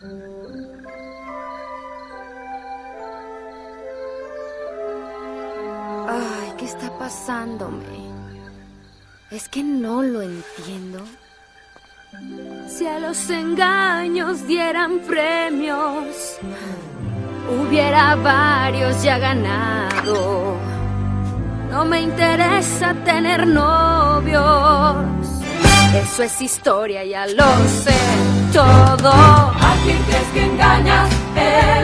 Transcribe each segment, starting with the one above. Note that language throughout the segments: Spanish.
Ay, ¿qué está pasándome? Es que no lo entiendo. Si a los engaños dieran premios, hubiera varios ya ganado. No me interesa tener novios. Eso es historia, ya lo sé todo. ¿A quién crees que engañas? Él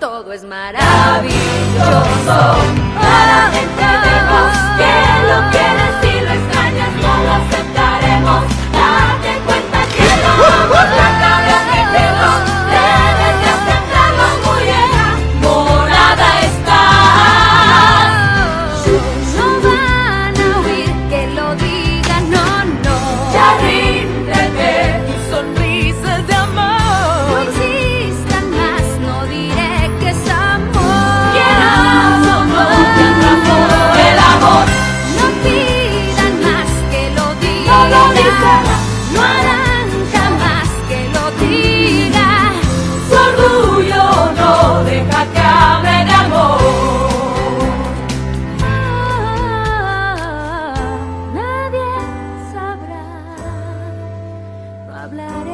todo es maravilloso. hablar.